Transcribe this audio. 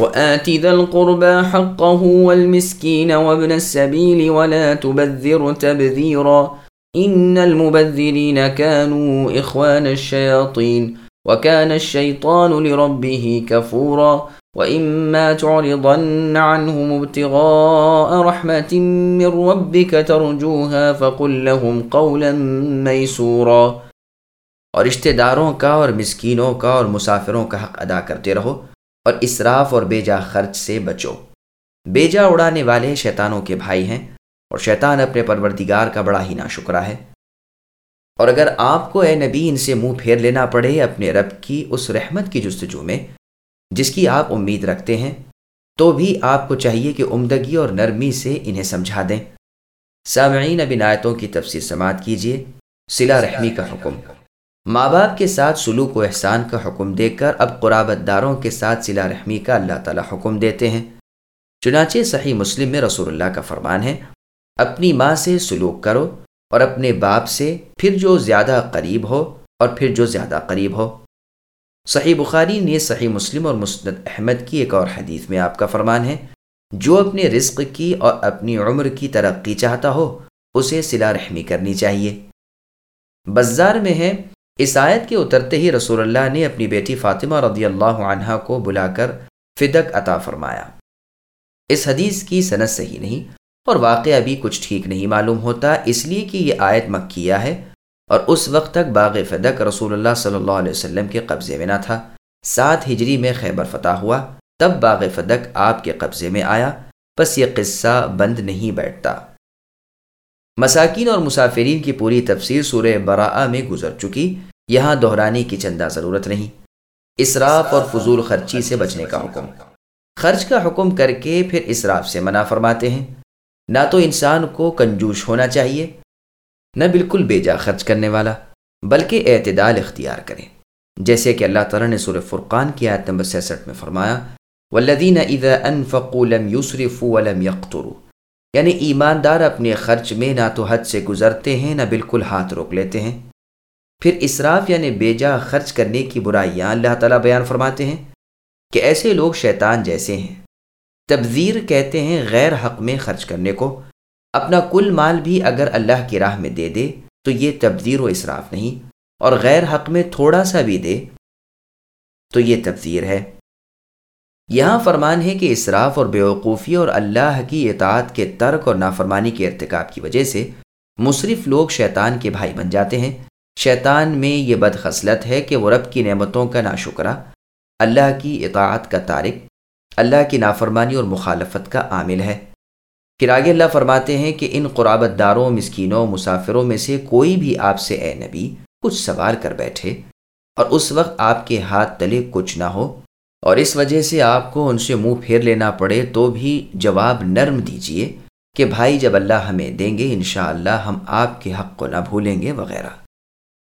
وآت ذا القربى حقه والمسكين وابن السبيل ولا تبذر تبذيرا إن المبذرين كانوا إخوان الشياطين وكان الشيطان لربه كفورا وإما تعرضن عنهم ابتغاء رحمة من ربك ترجوها فقل لهم قولا ميسورا رشتہ داروں کا اور مسکینوں کا اور مسافروں کا حق ادا کرتے رہو اور اسراف اور بیجا خرچ سے بچو۔ بیجا اڑانے والے شیطانوں کے بھائی ہیں اور شیطان اپنے پروردگار کا بڑا ہی ناشکرا ہے۔ اور اگر آپ کو اے نبی ان سے منہ پھیر لینا پڑے اپنے رب کی اس رحمت کی جستجو میں، جس کی آپ امید رکھتے ہیں، تو بھی آپ کو چاہیے کہ عمدگی اور نرمی سے انہیں سمجھا دیں۔ سامعین، اب آیتوں کی تفسیر سماعت کیجیے۔ سلا رحمی کا حکم۔ ماں باپ کے ساتھ سلوک و احسان کا حکم دے کر اب قرابت داروں کے ساتھ سلا رحمی کا اللہ تعالیٰ حکم دیتے ہیں۔ چنانچہ صحیح مسلم میں رسول اللہ کا فرمان ہے، اپنی ماں سے سلوک کرو اور اپنے باپ سے پھر جو زیادہ قریب ہو اور پھر جو زیادہ قریب ہو۔ صحیح بخاری نے صحیح مسلم اور مسند احمد کی ایک اور حدیث میں آپ کا فرمان ہے، جو اپنے رزق کی اور اپنی عمر کی ترقی چاہتا ہو، اسے سلا رحمی کرنی چاہیے۔ بزار میں ہے اس آیت کے اترتے ہی رسول اللہ نے اپنی بیٹی فاطمہ رضی اللہ عنہ کو بلا کر فدق عطا فرمایا۔ اس حدیث کی صنعت صحیح نہیں اور واقعہ بھی کچھ ٹھیک نہیں معلوم ہوتا، اس لیے کہ یہ آیت مکیہ ہے اور اس وقت تک باغ فدق رسول اللہ صلی اللہ علیہ وسلم کے قبضے میں نہ تھا۔ سات ہجری میں خیبر فتح ہوا، تب باغ فدق آپ کے قبضے میں آیا بس یہ قصہ بند نہیں بیٹھتا۔ مساکین اور مسافرین کی پوری تفسیر سورہ براء میں گزر چکی۔ یہاں دہرانے کی چندہ ضرورت نہیں۔ اسراف اور فضول خرچی سے بچنے کا حکم۔ خرچ کا حکم کر کے پھر اسراف سے منع فرماتے ہیں۔ نہ تو انسان کو کنجوش ہونا چاہیے، نہ بالکل بے جا خرچ کرنے والا، بلکہ اعتدال اختیار کرے۔ جیسے کہ اللہ تعالیٰ نے سور فرقان کی آیت نمبر سیسٹھ میں فرمایا ولدین لم ولم یقتروا یعنی ایماندار اپنے خرچ میں نہ تو حد سے گزرتے ہیں، نہ بالکل ہاتھ روک لیتے ہیں۔ پھر اسراف یعنی بے جا خرچ کرنے کی برائیاں اللہ تعالیٰ بیان فرماتے ہیں کہ ایسے لوگ شیطان جیسے ہیں۔ تبذیر کہتے ہیں غیر حق میں خرچ کرنے کو۔ اپنا کل مال بھی اگر اللہ کی راہ میں دے دے تو یہ تبذیر و اصراف نہیں اور غیر حق میں تھوڑا سا بھی دے تو یہ تبذیر ہے۔ یہاں فرمان ہے کہ اصراف اور بیوقوفی اور اللہ کی اطاعت کے ترک اور نافرمانی کے ارتکاب کی وجہ سے مصرف لوگ شیطان کے بھائی بن جاتے ہیں۔ شیطان میں یہ بد خصلت ہے کہ وہ رب کی نعمتوں کا ناشکرہ، اللہ کی اطاعت کا تارک اللہ کی نافرمانی اور مخالفت کا عامل ہے۔ پھر آگے اللہ فرماتے ہیں کہ ان قرابت داروں، مسکینوں، مسافروں میں سے کوئی بھی آپ سے اے نبی، کچھ سوال کر بیٹھے۔ اور اس وقت آپ کے ہاتھ تلے کچھ نہ ہو۔ اور اس وجہ سے آپ کو ان سے منہ پھیر لینا پڑے، تو بھی جواب نرم دیجیے کہ بھائی جب اللہ ہمیں دیں گے، انشاءاللہ ہم آپ کے حق کو نہ بھولیں گے، وغیرہ۔